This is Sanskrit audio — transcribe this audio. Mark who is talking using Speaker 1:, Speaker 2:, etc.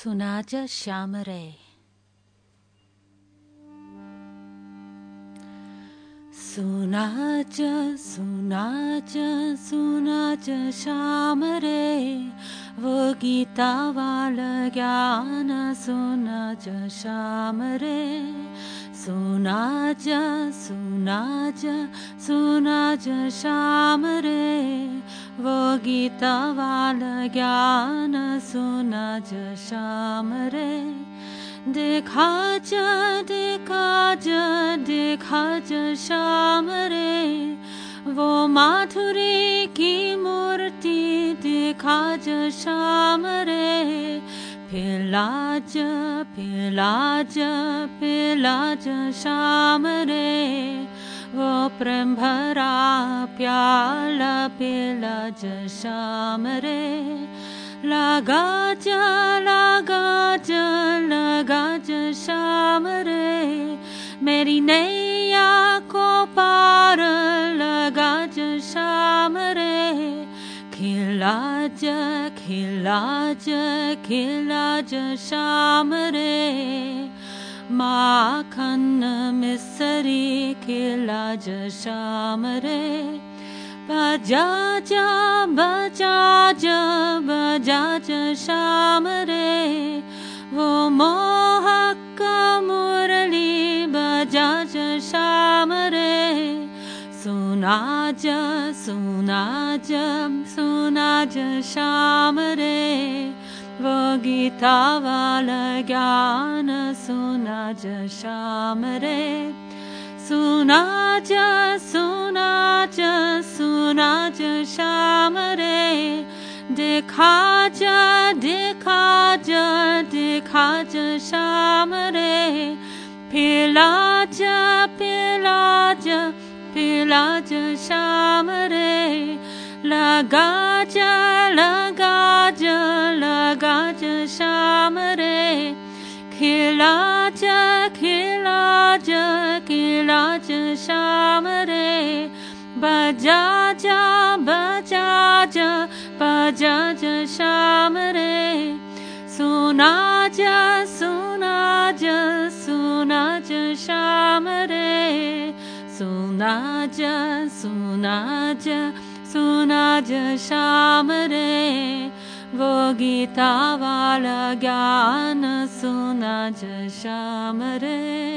Speaker 1: सुना च श्याम रे सुना च सुना च सुना च श्याम रे वो गीता वाल ज्ञान सुना च श्याम रे सुना च सुना च सुना च श्याम रे वो गीता वाल ज्ञान सुना ज श्याम रे देखा ज देखा ज देखा ज श्याम रे वो माथुरी की मूर्ति देखा ज श्याम रे फिला ज फिला ज फिला ज श्याम रे भरा प्याला पिला ज श्याम रे। लगा ज लगा ज लगा ज श्याम रे। मेरी नैया को पार लगा ज श्याम रे। खिला ज खिला ज खिला ज श्याम रे। माखन मिसरी खिला ज श्याम रे। बजा जा बजा ज बजा ज श्याम रे। वो मोहक मुरली बजा ज श्याम सुना ज सुना ज सुना ज श्याम रे वो गीता वाला ज्ञान सुना ज श्याम रे सुना ज सुना रे देखा देखा देखा ज श्याम रे पिला ज पिला ज पिला ज श्याम रे लगा ज लगा श्याम रे बजा बजा बजा श्याम रे सुना ज सुना ज सुना ज श्याम रे सुना ज सुना ज सुना ज श्याम रे वो गीता वाला ज्ञान सुना ज श्याम रे